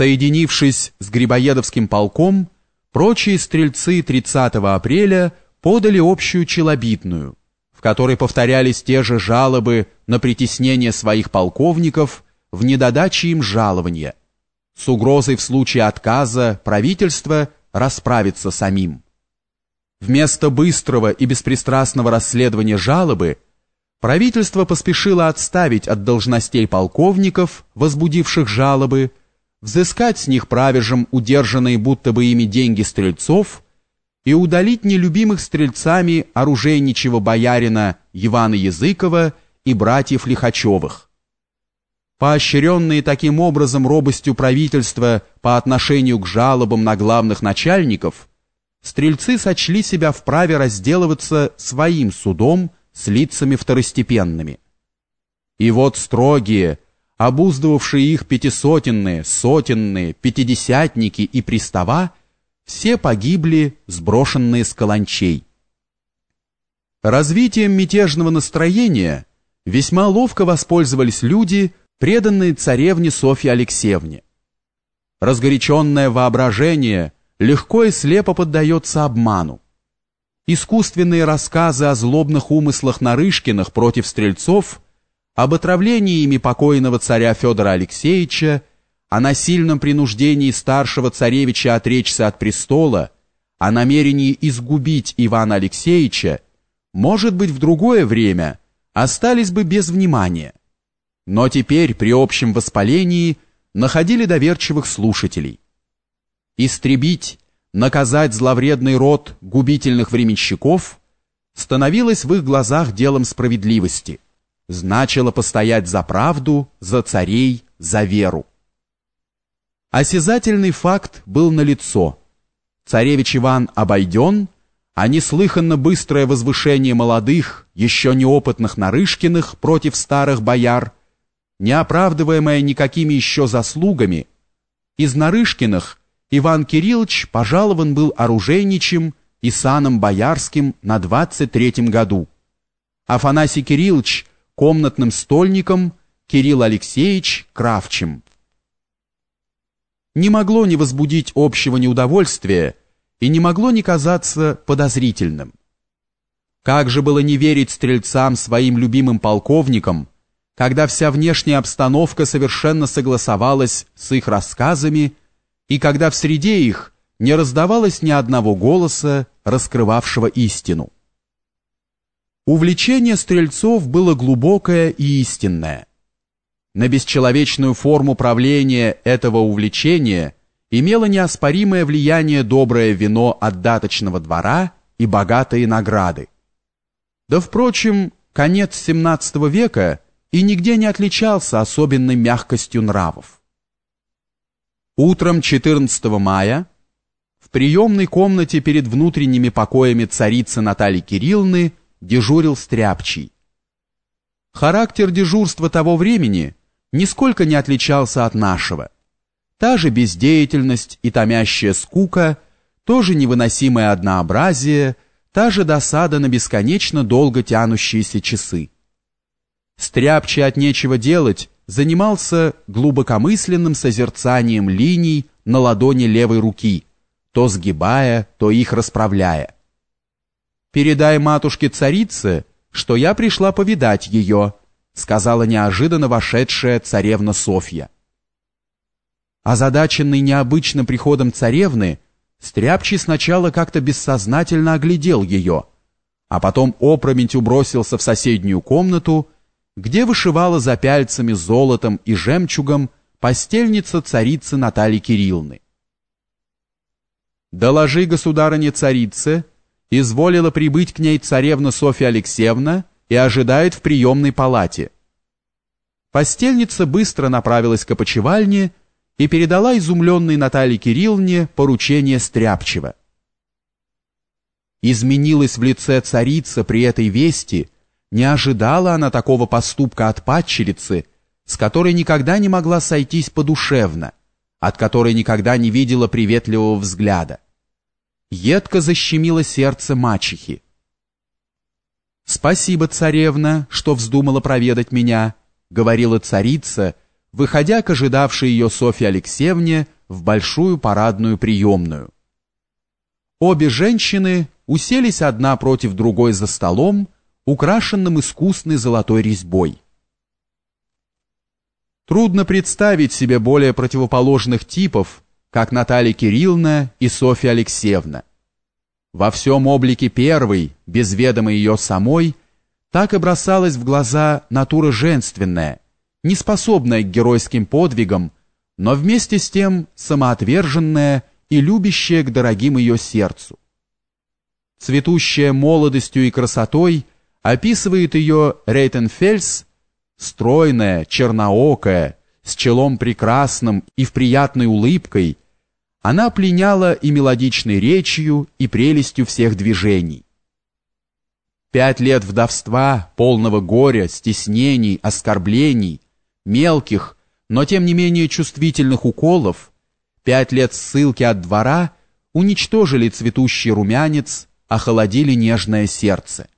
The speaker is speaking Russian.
Соединившись с Грибоедовским полком, прочие стрельцы 30 апреля подали общую челобитную, в которой повторялись те же жалобы на притеснение своих полковников в недодаче им жалования, с угрозой в случае отказа правительства расправиться самим. Вместо быстрого и беспристрастного расследования жалобы правительство поспешило отставить от должностей полковников, возбудивших жалобы, взыскать с них правежем удержанные будто бы ими деньги стрельцов и удалить нелюбимых стрельцами оружейничего боярина Ивана Языкова и братьев Лихачевых. Поощренные таким образом робостью правительства по отношению к жалобам на главных начальников, стрельцы сочли себя вправе разделываться своим судом с лицами второстепенными. И вот строгие, обуздывавшие их пятисотенные, сотенные, пятидесятники и пристава, все погибли, сброшенные с каланчей. Развитием мятежного настроения весьма ловко воспользовались люди, преданные царевне Софье Алексеевне. Разгоряченное воображение легко и слепо поддается обману. Искусственные рассказы о злобных умыслах Нарышкиных против стрельцов – об отравлении ими покойного царя Федора Алексеевича, о насильном принуждении старшего царевича отречься от престола, о намерении изгубить Ивана Алексеевича, может быть, в другое время остались бы без внимания. Но теперь при общем воспалении находили доверчивых слушателей. Истребить, наказать зловредный род губительных временщиков становилось в их глазах делом справедливости – значило постоять за правду, за царей, за веру. Осязательный факт был налицо. Царевич Иван обойден, а неслыханно быстрое возвышение молодых, еще неопытных Нарышкиных против старых бояр, не оправдываемое никакими еще заслугами, из Нарышкиных Иван Кириллович пожалован был оружейничем и саном боярским на 23-м году. Афанасий Кириллович комнатным стольником Кирилл Алексеевич Кравчим. Не могло не возбудить общего неудовольствия и не могло не казаться подозрительным. Как же было не верить стрельцам своим любимым полковникам, когда вся внешняя обстановка совершенно согласовалась с их рассказами и когда в среде их не раздавалось ни одного голоса, раскрывавшего истину. Увлечение стрельцов было глубокое и истинное. На бесчеловечную форму правления этого увлечения имело неоспоримое влияние доброе вино отдаточного двора и богатые награды. Да, впрочем, конец XVII века и нигде не отличался особенной мягкостью нравов. Утром 14 мая в приемной комнате перед внутренними покоями царицы Натальи Кирилловны дежурил стряпчий. Характер дежурства того времени нисколько не отличался от нашего. Та же бездеятельность и томящая скука, тоже невыносимое однообразие, та же досада на бесконечно долго тянущиеся часы. Стряпчий от нечего делать занимался глубокомысленным созерцанием линий на ладони левой руки, то сгибая, то их расправляя. «Передай матушке-царице, что я пришла повидать ее», сказала неожиданно вошедшая царевна Софья. Озадаченный необычным приходом царевны, Стряпчий сначала как-то бессознательно оглядел ее, а потом опрометью бросился в соседнюю комнату, где вышивала за пяльцами золотом и жемчугом постельница царицы Натальи Кирилловны. «Доложи, государыне царице, изволила прибыть к ней царевна Софья Алексеевна и ожидает в приемной палате. Постельница быстро направилась к опочивальне и передала изумленной Наталье Кирилловне поручение Стряпчева. Изменилась в лице царица при этой вести, не ожидала она такого поступка от падчерицы, с которой никогда не могла сойтись подушевно, от которой никогда не видела приветливого взгляда едко защемило сердце мачехи. «Спасибо, царевна, что вздумала проведать меня», — говорила царица, выходя к ожидавшей ее Софье Алексеевне в большую парадную приемную. Обе женщины уселись одна против другой за столом, украшенным искусной золотой резьбой. Трудно представить себе более противоположных типов, как Наталья Кирилловна и Софья Алексеевна. Во всем облике первой, без ведома ее самой, так и бросалась в глаза натура женственная, неспособная к геройским подвигам, но вместе с тем самоотверженная и любящая к дорогим ее сердцу. Цветущая молодостью и красотой описывает ее Рейтенфельс, стройная, черноокая, с челом прекрасным и в приятной улыбкой, она пленяла и мелодичной речью, и прелестью всех движений. Пять лет вдовства, полного горя, стеснений, оскорблений, мелких, но тем не менее чувствительных уколов, пять лет ссылки от двора уничтожили цветущий румянец, охолодили нежное сердце.